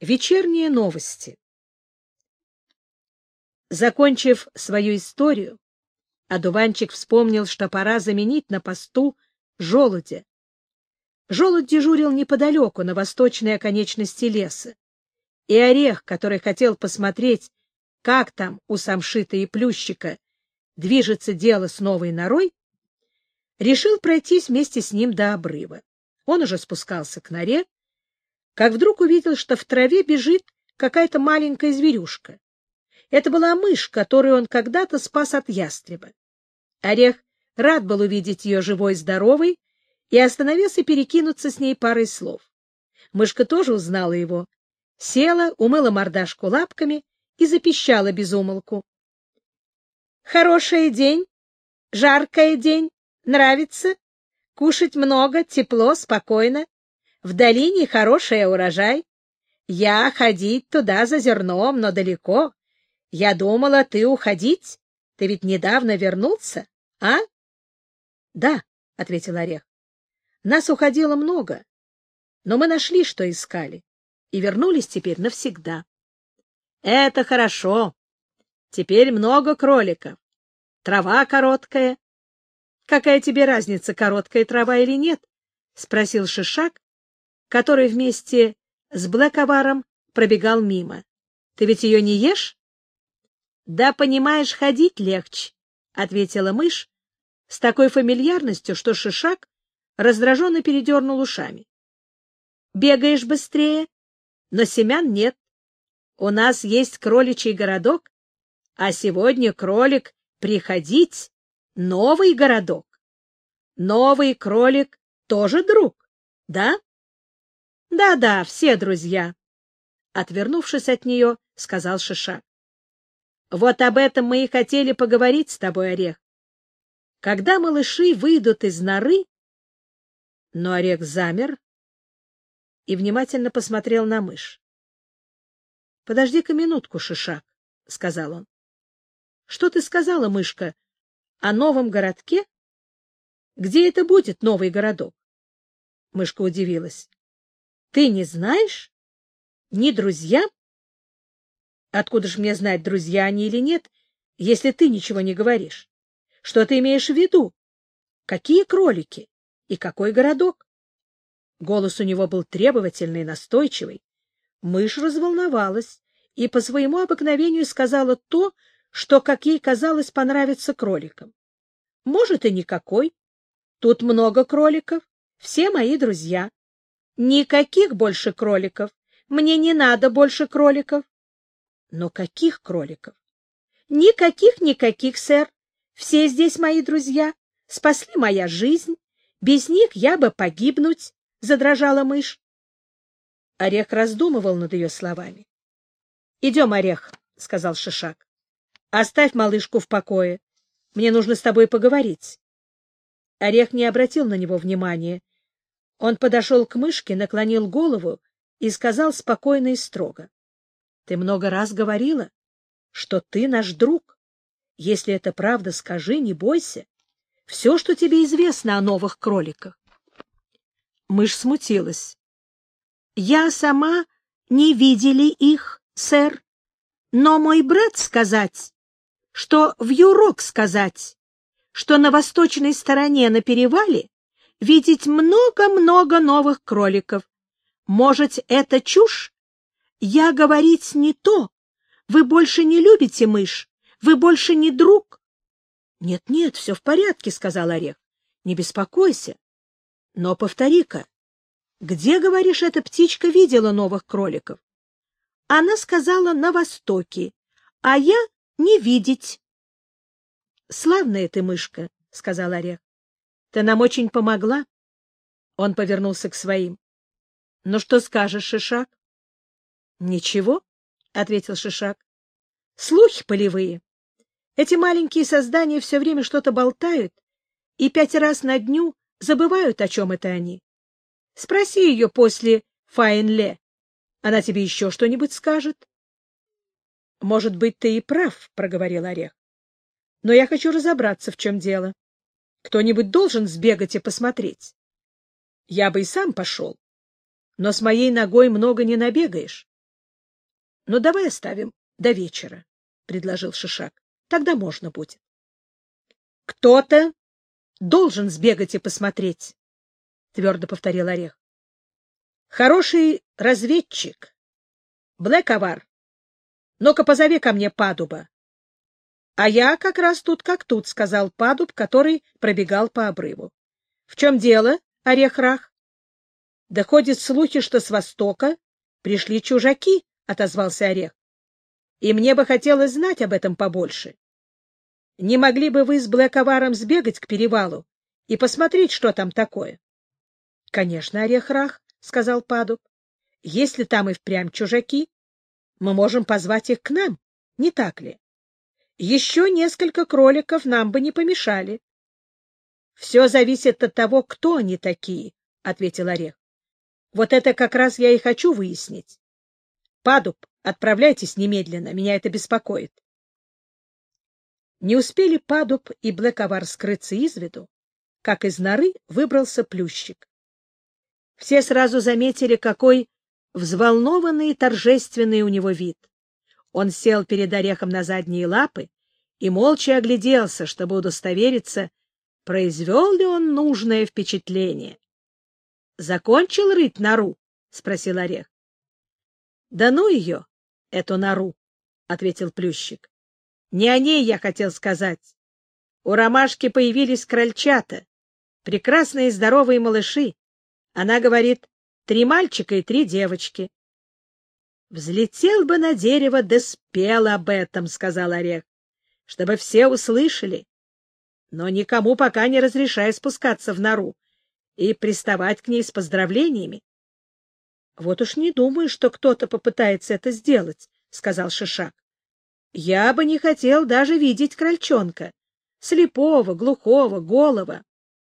Вечерние новости. Закончив свою историю, одуванчик вспомнил, что пора заменить на посту желудя. Желудь дежурил неподалеку, на восточной оконечности леса, и орех, который хотел посмотреть, как там у самшита и плющика движется дело с новой норой, решил пройтись вместе с ним до обрыва. Он уже спускался к норе, как вдруг увидел, что в траве бежит какая-то маленькая зверюшка. Это была мышь, которую он когда-то спас от ястреба. Орех рад был увидеть ее живой и здоровой и остановился перекинуться с ней парой слов. Мышка тоже узнала его, села, умыла мордашку лапками и запищала безумолку. — Хороший день, жаркий день, нравится? Кушать много, тепло, спокойно. В долине хороший урожай. Я ходить туда за зерном, но далеко. Я думала, ты уходить. Ты ведь недавно вернулся, а? — Да, — ответил Орех. — Нас уходило много, но мы нашли, что искали, и вернулись теперь навсегда. — Это хорошо. Теперь много кроликов. Трава короткая. — Какая тебе разница, короткая трава или нет? — спросил Шишак, который вместе с Блэковаром пробегал мимо. — Ты ведь ее не ешь? — Да, понимаешь, ходить легче, — ответила мышь с такой фамильярностью, что Шишак раздраженно передернул ушами. — Бегаешь быстрее, но семян нет. У нас есть кроличий городок, а сегодня кролик приходить — новый городок. Новый кролик тоже друг, да? Да-да, все друзья. Отвернувшись от нее, сказал Шиша. Вот об этом мы и хотели поговорить с тобой, Орех. Когда малыши выйдут из норы... Но Орех замер и внимательно посмотрел на мышь. — Подожди-ка минутку, Шишак, — сказал он. — Что ты сказала, мышка, о новом городке? Где это будет, новый городок? Мышка удивилась. Ты не знаешь? Ни друзья? Откуда ж мне знать, друзья они или нет, если ты ничего не говоришь? Что ты имеешь в виду? Какие кролики? И какой городок? Голос у него был требовательный, настойчивый. Мышь разволновалась и по своему обыкновению сказала то, что, как ей казалось, понравится кроликам. Может, и никакой. Тут много кроликов, все мои друзья. Никаких больше кроликов. Мне не надо больше кроликов. Но каких кроликов? Никаких, никаких, сэр. Все здесь мои друзья. Спасли моя жизнь. Без них я бы погибнуть, — задрожала мышь. Орех раздумывал над ее словами. — Идем, Орех, — сказал Шишак. — Оставь малышку в покое. Мне нужно с тобой поговорить. Орех не обратил на него внимания он подошел к мышке, наклонил голову и сказал спокойно и строго. — Ты много раз говорила, что ты наш друг. Если это правда, скажи, не бойся. Все, что тебе известно о новых кроликах. Мышь смутилась. — Я сама не видели их, сэр. Но мой брат сказать, что в Юрок сказать, что на восточной стороне на перевале видеть много-много новых кроликов. Может, это чушь? Я говорить не то. Вы больше не любите мышь. Вы больше не друг. Нет-нет, все в порядке, сказал Орех. Не беспокойся. Но повтори-ка, где, говоришь, эта птичка видела новых кроликов? Она сказала на востоке, а я не видеть. Славная ты мышка, сказал Орех. Ты нам очень помогла. Он повернулся к своим. — Ну что скажешь, Шишак? — Ничего, — ответил Шишак. — Слухи полевые. Эти маленькие создания все время что-то болтают и пять раз на дню забывают, о чем это они. Спроси ее после Файнле. Она тебе еще что-нибудь скажет. — Может быть, ты и прав, — проговорил Орех. — Но я хочу разобраться, в чем дело. Кто-нибудь должен сбегать и посмотреть. Я бы и сам пошел. Но с моей ногой много не набегаешь. — Ну, давай оставим до вечера, — предложил Шишак. — Тогда можно будет. — Кто-то должен сбегать и посмотреть, — твердо повторил Орех. — Хороший разведчик. Блэковар, ну-ка позови ко мне Падуба. — А я как раз тут как тут, — сказал Падуб, который пробегал по обрыву. — В чем дело, Орех-Рах? — Доходят слухи, что с востока пришли чужаки, — отозвался Орех. — И мне бы хотелось знать об этом побольше. Не могли бы вы с Блэковаром сбегать к перевалу и посмотреть, что там такое? — Конечно, Орех-Рах, — сказал Падуб. — Если там и впрямь чужаки, мы можем позвать их к нам, не так ли? Еще несколько кроликов нам бы не помешали. — Все зависит от того, кто они такие, — ответил Орех. — Вот это как раз я и хочу выяснить. Падуб, отправляйтесь немедленно, меня это беспокоит. Не успели Падуб и Блэковар скрыться из виду, как из норы выбрался плющик. Все сразу заметили, какой взволнованный и торжественный у него вид. Он сел перед орехом на задние лапы и молча огляделся, чтобы удостовериться, произвел ли он нужное впечатление. — Закончил рыть нору? — спросил орех. — Да ну ее, эту нору, — ответил Плющик. — Не о ней я хотел сказать. У ромашки появились крольчата, прекрасные здоровые малыши. Она говорит, три мальчика и три девочки. — Взлетел бы на дерево, да спел об этом, — сказал Орех, — чтобы все услышали. Но никому пока не разрешай спускаться в нору и приставать к ней с поздравлениями. — Вот уж не думаю, что кто-то попытается это сделать, — сказал Шишак. — Я бы не хотел даже видеть крольчонка, слепого, глухого, голого.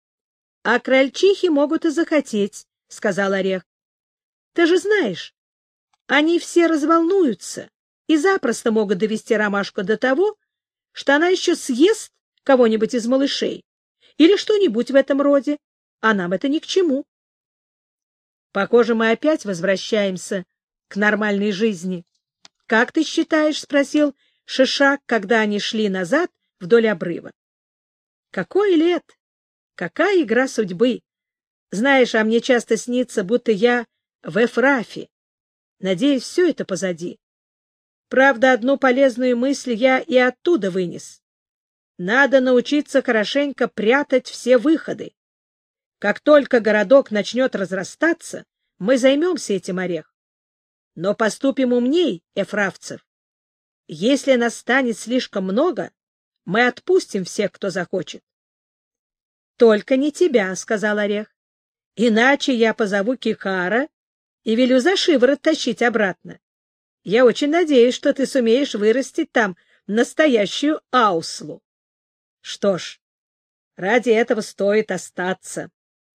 — А крольчихи могут и захотеть, — сказал Орех. — Ты же знаешь, они все разволнуются и запросто могут довести ромашку до того, что она еще съест кого-нибудь из малышей или что-нибудь в этом роде, а нам это ни к чему. Похоже, мы опять возвращаемся к нормальной жизни. — Как ты считаешь? — спросил Шишак, когда они шли назад вдоль обрыва. — Какой лет? Какая игра судьбы! Знаешь, а мне часто снится, будто я в Эфрафе. Надеюсь, все это позади. Правда, одну полезную мысль я и оттуда вынес. Надо научиться хорошенько прятать все выходы. Как только городок начнет разрастаться, мы займемся этим орех. Но поступим умней, эфравцев. Если нас станет слишком много, мы отпустим всех, кто захочет. — Только не тебя, — сказал орех. — Иначе я позову Кихара и велю за шиворот тащить обратно. Я очень надеюсь, что ты сумеешь вырастить там настоящую ауслу. Что ж, ради этого стоит остаться.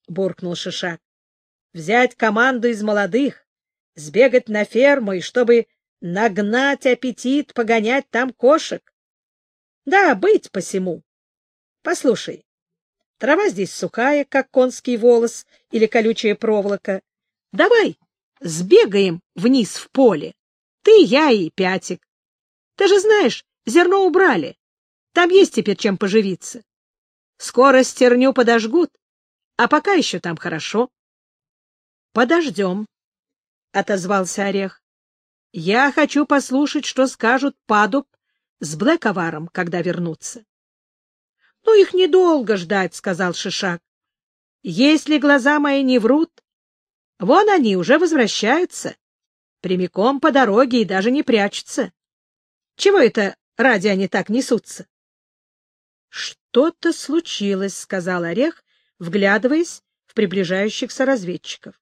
— буркнул Шишак. — Взять команду из молодых, сбегать на ферму и чтобы нагнать аппетит, погонять там кошек. Да, быть посему. Послушай, трава здесь сухая, как конский волос или колючая проволока. Давай сбегаем вниз в поле. Ты, я и Пятик. Ты же знаешь, зерно убрали. Там есть теперь чем поживиться. Скоро стерню подожгут, а пока еще там хорошо. — Подождем, — отозвался Орех. — Я хочу послушать, что скажут Падуб с Блэковаром, когда вернутся. — Ну, их недолго ждать, — сказал Шишак. — Если глаза мои не врут, вон они уже возвращаются, прямиком по дороге и даже не прячутся. Чего это ради они так несутся? — Что-то случилось, — сказал Орех, вглядываясь в приближающихся разведчиков.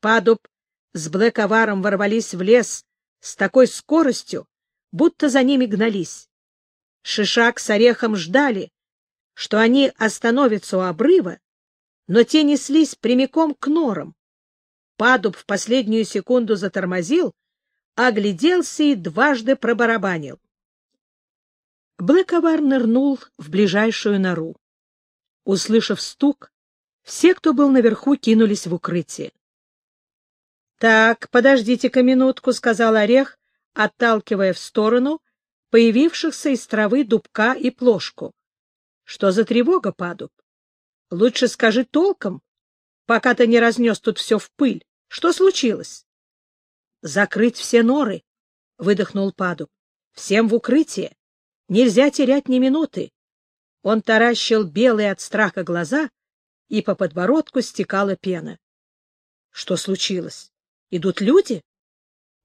Падуб с Блэковаром ворвались в лес с такой скоростью, будто за ними гнались. Шишак с Орехом ждали, что они остановятся у обрыва, но те неслись прямиком к норам. Падуб в последнюю секунду затормозил, огляделся и дважды пробарабанил. Блэковар нырнул в ближайшую нору. Услышав стук, все, кто был наверху, кинулись в укрытие. — Так, подождите-ка минутку, — сказал Орех, отталкивая в сторону появившихся из травы дубка и плошку. — Что за тревога, падуб? Лучше скажи толком, пока ты не разнес тут все в пыль. Что случилось? — Закрыть все норы, — выдохнул падуб. — Всем в укрытие. Нельзя терять ни минуты. Он таращил белые от страха глаза, и по подбородку стекала пена. — Что случилось? Идут люди?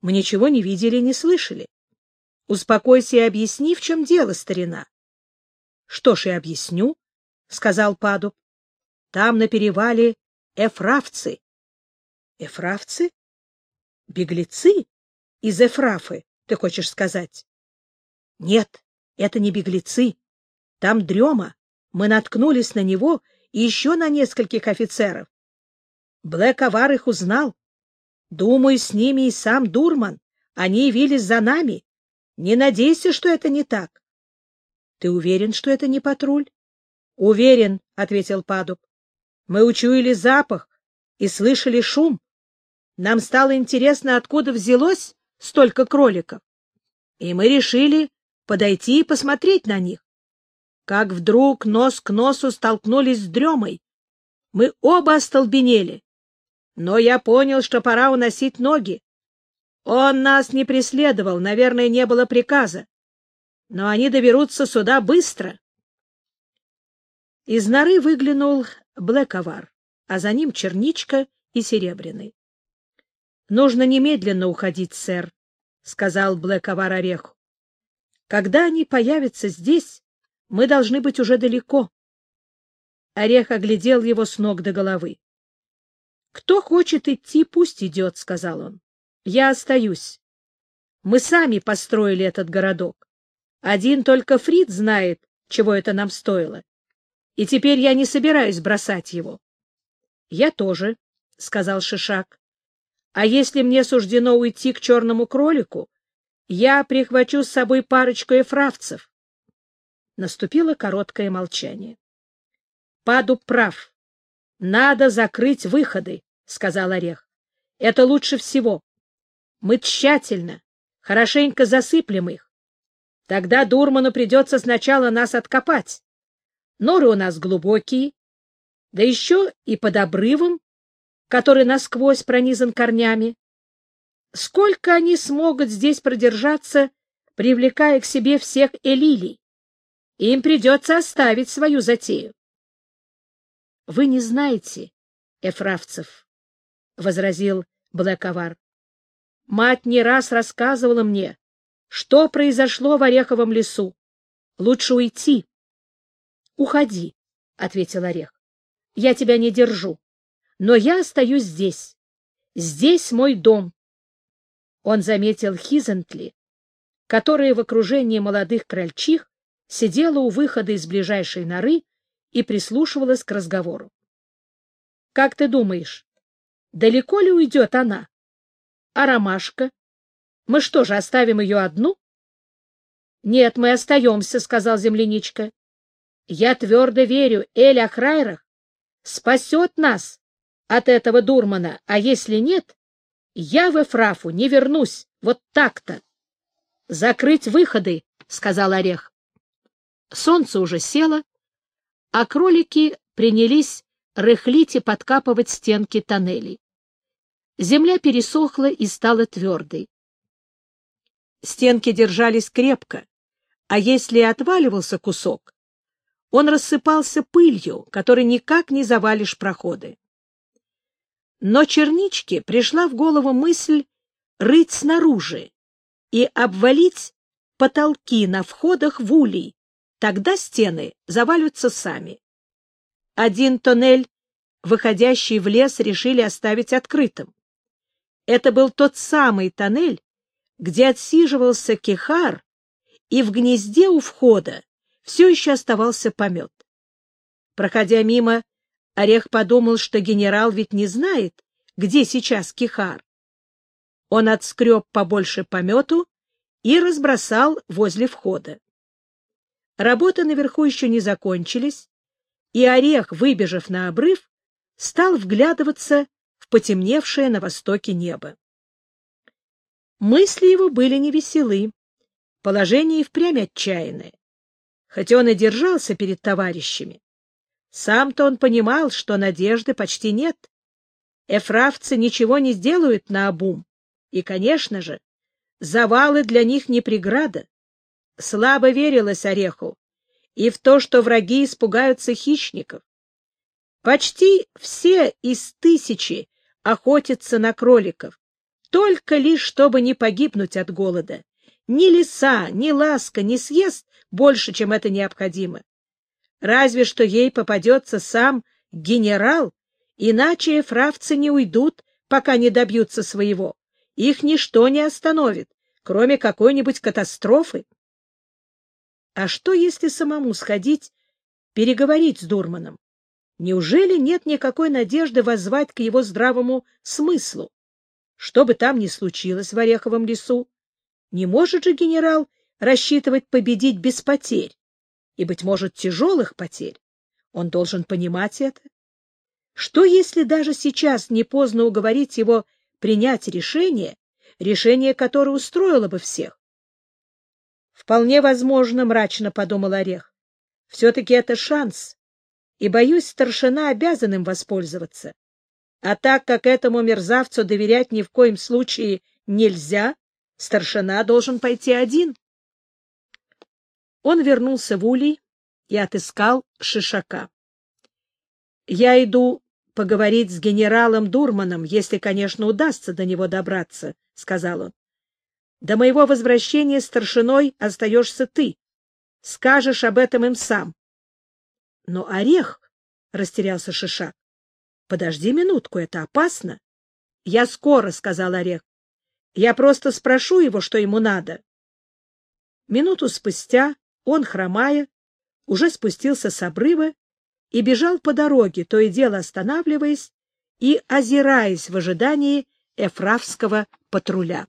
Мы ничего не видели, не слышали. Успокойся и объясни, в чем дело, старина. — Что ж и объясню, — сказал Падуб. — Там на перевале эфравцы. — Эфравцы? Беглецы? Из Эфрафы, ты хочешь сказать? — Нет, это не беглецы. Там дрема. Мы наткнулись на него и еще на нескольких офицеров. Блэк-Авар их узнал. Думаю, с ними и сам Дурман. Они явились за нами. Не надейся, что это не так. — Ты уверен, что это не патруль? — Уверен, — ответил Падуб. — Мы учуяли запах и слышали шум. Нам стало интересно, откуда взялось столько кроликов. И мы решили подойти и посмотреть на них. Как вдруг нос к носу столкнулись с дремой. Мы оба остолбенели. Но я понял, что пора уносить ноги. Он нас не преследовал, наверное, не было приказа. Но они доберутся сюда быстро. Из норы выглянул Блэковар, а за ним Черничка и Серебряный. — Нужно немедленно уходить, сэр, — сказал Блэковар Ореху. Когда они появятся здесь, мы должны быть уже далеко. Орех оглядел его с ног до головы. — Кто хочет идти, пусть идет, — сказал он. — Я остаюсь. Мы сами построили этот городок. Один только Фрид знает, чего это нам стоило. И теперь я не собираюсь бросать его. — Я тоже, — сказал Шишак. — А если мне суждено уйти к черному кролику, я прихвачу с собой парочку эфравцев. Наступило короткое молчание. — Падуб прав. Надо закрыть выходы, — сказал Орех. — Это лучше всего. Мы тщательно, хорошенько засыплем их. Тогда Дурману придется сначала нас откопать. Норы у нас глубокие, да еще и под обрывом, который насквозь пронизан корнями. Сколько они смогут здесь продержаться, привлекая к себе всех элилий? Им придется оставить свою затею. — Вы не знаете, эфравцев, — возразил Блэковар. — Мать не раз рассказывала мне, что произошло в Ореховом лесу. Лучше уйти. — Уходи, — ответил Орех. — Я тебя не держу, но я остаюсь здесь. Здесь мой дом, он заметил Хизентли, которая в окружении молодых крольчих сидела у выхода из ближайшей норы и прислушивалась к разговору. — Как ты думаешь, далеко ли уйдет она? А ромашка? Мы что же, оставим ее одну? — Нет, мы остаемся, — сказал земляничка. — Я твердо верю, Эль Ахрайрах спасет нас от этого дурмана, а если нет, я в Эфрафу не вернусь. Вот так-то. — Закрыть выходы, — сказал Орех. Солнце уже село, а кролики принялись рыхлить и подкапывать стенки тоннелей. Земля пересохла и стала твердой. Стенки держались крепко, а если и отваливался кусок, он рассыпался пылью, которой никак не завалишь проходы. Но черничке пришла в голову мысль рыть снаружи и обвалить потолки на входах в улей, тогда стены завалятся сами. Один тоннель, выходящий в лес, решили оставить открытым. Это был тот самый тоннель, где отсиживался кихар, и в гнезде у входа все еще оставался помет. Проходя мимо, Орех подумал, что генерал ведь не знает, где сейчас Кихар. Он отскреб побольше помету и разбросал возле входа. Работы наверху еще не закончились, и Орех, выбежав на обрыв, стал вглядываться в потемневшее на востоке небо. Мысли его были невеселы, положение и впрямь отчаянное. Хотя он и держался перед товарищами, сам-то он понимал, что надежды почти нет. Эфравцы ничего не сделают на обум, и, конечно же, завалы для них не преграда. Слабо верилось Ореху и в то, что враги испугаются хищников. Почти все из тысячи охотятся на кроликов, только лишь чтобы не погибнуть от голода. Ни лиса, ни ласка не съест больше, чем это необходимо. Разве что ей попадется сам генерал, иначе фравцы не уйдут, пока не добьются своего. Их ничто не остановит, кроме какой-нибудь катастрофы. А что, если самому сходить, переговорить с Дурманом? Неужели нет никакой надежды воззвать к его здравому смыслу? Что бы там ни случилось в Ореховом лесу, не может же генерал рассчитывать победить без потерь и, быть может, тяжелых потерь. Он должен понимать это. Что, если даже сейчас не поздно уговорить его принять решение, решение, которое устроило бы всех? Вполне возможно, мрачно подумал Орех. Все-таки это шанс, и, боюсь, старшина обязан им воспользоваться. А так как этому мерзавцу доверять ни в коем случае нельзя, старшина должен пойти один. Он вернулся в улей и отыскал Шишака. — Я иду поговорить с генералом Дурманом, если, конечно, удастся до него добраться, — сказал он. — До моего возвращения старшиной остаешься ты. Скажешь об этом им сам. — Но Орех, — растерялся Шишак, — подожди минутку, это опасно. — Я скоро, — сказал Орех. — Я просто спрошу его, что ему надо. Минуту спустя он, хромая, уже спустился с обрыва и бежал по дороге, то и дело останавливаясь и озираясь в ожидании эфравского патруля.